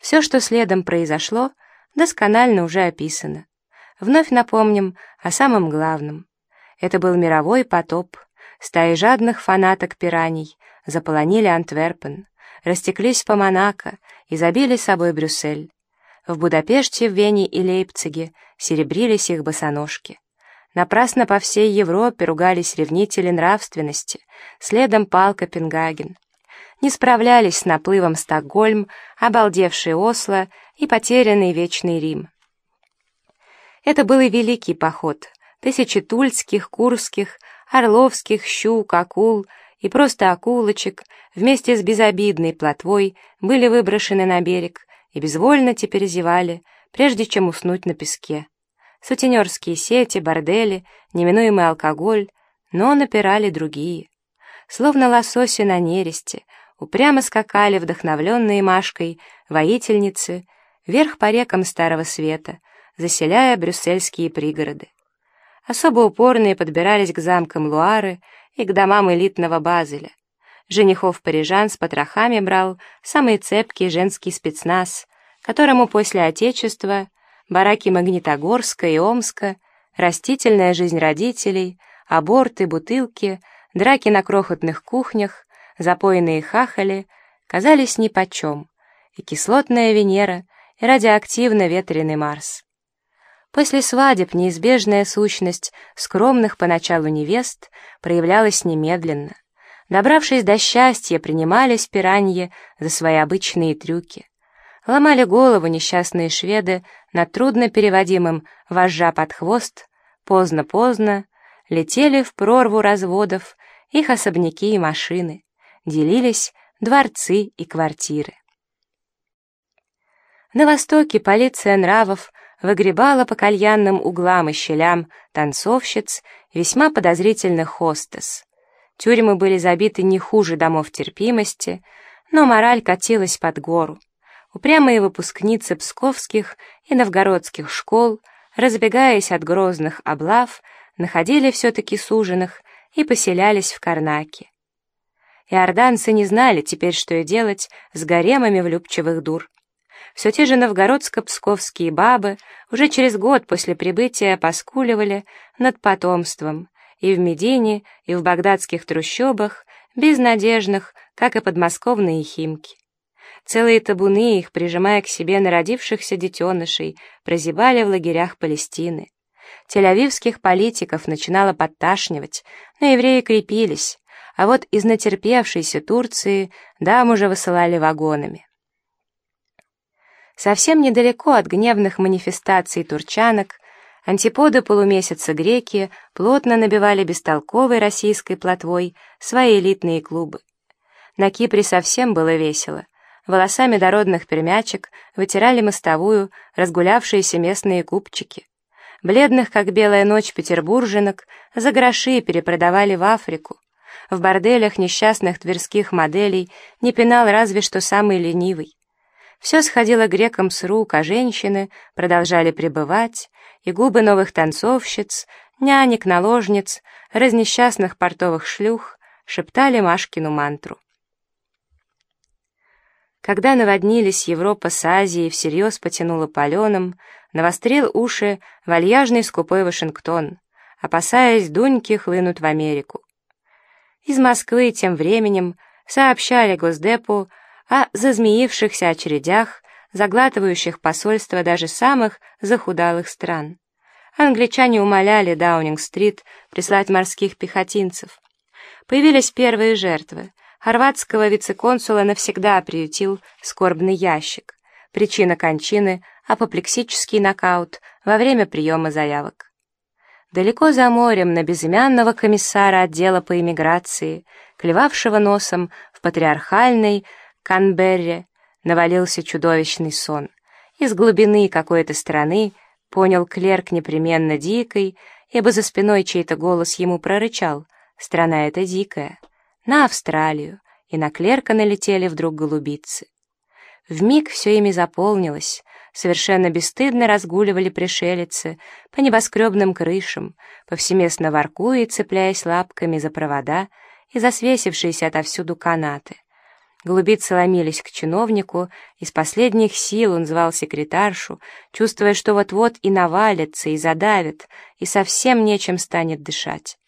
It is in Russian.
Все, что следом произошло, досконально уже описано. Вновь напомним о самом главном. Это был мировой потоп. Стаи жадных фанаток пираний заполонили Антверпен, растеклись по Монако и забили собой Брюссель. В Будапеште, в Вене и Лейпциге серебрились их босоножки. Напрасно по всей Европе ругались ревнители нравственности, следом пал Копенгаген. Не справлялись с наплывом Стокгольм, обалдевший Осло и потерянный Вечный Рим. Это был и великий поход, тысячи тульских, курских, орловских, щук, акул и просто акулочек вместе с безобидной плотвой были выброшены на берег и безвольно теперь зевали, прежде чем уснуть на песке сутенерские сети, бордели, неминуемый алкоголь, но напирали другие. Словно лососи на нересте, упрямо скакали вдохновленные Машкой воительницы вверх по рекам Старого Света, заселяя брюссельские пригороды. Особо упорные подбирались к замкам Луары и к домам элитного Базеля. Женихов-парижан с потрохами брал самый цепкий женский спецназ, которому после Отечества — бараки Магнитогорска и Омска, растительная жизнь родителей, аборты, бутылки, драки на крохотных кухнях, запойные хахали казались нипочем, и кислотная Венера, и радиоактивно-ветреный Марс. После свадеб неизбежная сущность скромных поначалу невест проявлялась немедленно. Добравшись до счастья, принимались пираньи за свои обычные трюки. Ломали голову несчастные шведы над трудно переводимым «вожжа под хвост», поздно-поздно, летели в прорву разводов их особняки и машины, делились дворцы и квартиры. На востоке полиция нравов выгребала по кальянным углам и щелям танцовщиц весьма подозрительных хостес. Тюрьмы были забиты не хуже домов терпимости, но мораль катилась под гору. Упрямые выпускницы псковских и новгородских школ, разбегаясь от грозных облав, находили все-таки суженых и поселялись в Карнаке. Иорданцы не знали теперь, что и делать с гаремами влюбчивых дур. Все те же новгородско-псковские бабы уже через год после прибытия поскуливали над потомством и в Медине, и в багдадских трущобах, безнадежных, как и подмосковные химки. Целые табуны их, прижимая к себе народившихся детенышей, прозябали в лагерях Палестины. Тель-Авивских политиков начинало подташнивать, но евреи крепились, а вот из натерпевшейся Турции дам уже высылали вагонами. Совсем недалеко от гневных манифестаций турчанок антиподы полумесяца греки плотно набивали бестолковой российской плотвой свои элитные клубы. На Кипре совсем было весело волосами дородных пермячек вытирали мостовую разгулявшиеся местные купчики. Бледных, как белая ночь, петербурженок за гроши перепродавали в Африку. В борделях несчастных тверских моделей не пинал разве что самый ленивый. Все сходило грекам с рук, а женщины продолжали пребывать, и губы новых танцовщиц, нянек, наложниц, разнесчастных портовых шлюх шептали Машкину мантру. Когда наводнились Европа с Азией, всерьез потянуло паленым, навострил уши вальяжный скупой Вашингтон, опасаясь, дуньки хлынут в Америку. Из Москвы тем временем сообщали Госдепу о зазмеившихся очередях, заглатывающих посольства даже самых захудалых стран. Англичане умоляли Даунинг-стрит прислать морских пехотинцев. Появились первые жертвы хорватского вице-консула навсегда приютил скорбный ящик. Причина кончины — апоплексический нокаут во время приема заявок. Далеко за морем на безымянного комиссара отдела по иммиграции, клевавшего носом в патриархальной Канберре, навалился чудовищный сон. Из глубины какой-то страны понял клерк непременно дикой, ибо за спиной чей-то голос ему прорычал «Страна эта дикая» на Австралию, и на клерка налетели вдруг голубицы. В миг все ими заполнилось, совершенно бесстыдно разгуливали пришелицы по небоскребным крышам, повсеместно воркуя и цепляясь лапками за провода и за свесившиеся отовсюду канаты. Голубицы ломились к чиновнику, из последних сил он звал секретаршу, чувствуя, что вот-вот и навалится, и задавит, и совсем нечем станет дышать.